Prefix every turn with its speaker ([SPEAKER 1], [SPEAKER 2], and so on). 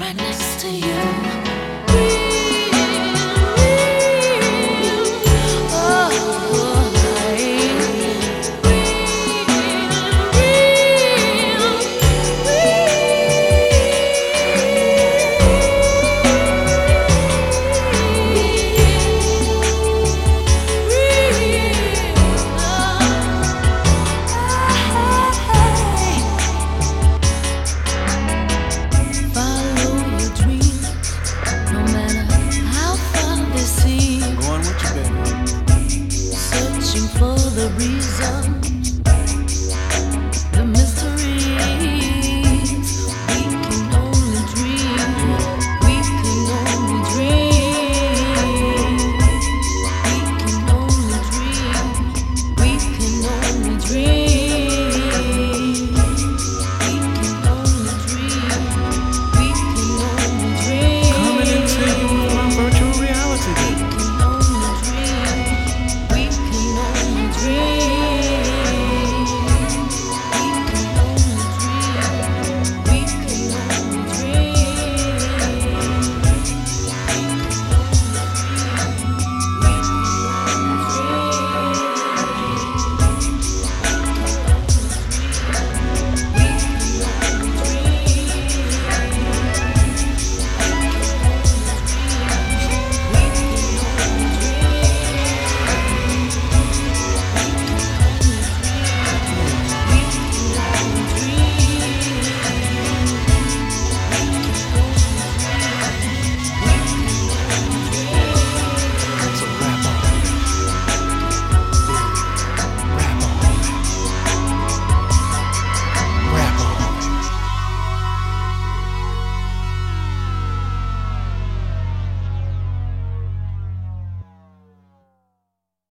[SPEAKER 1] Right next to you.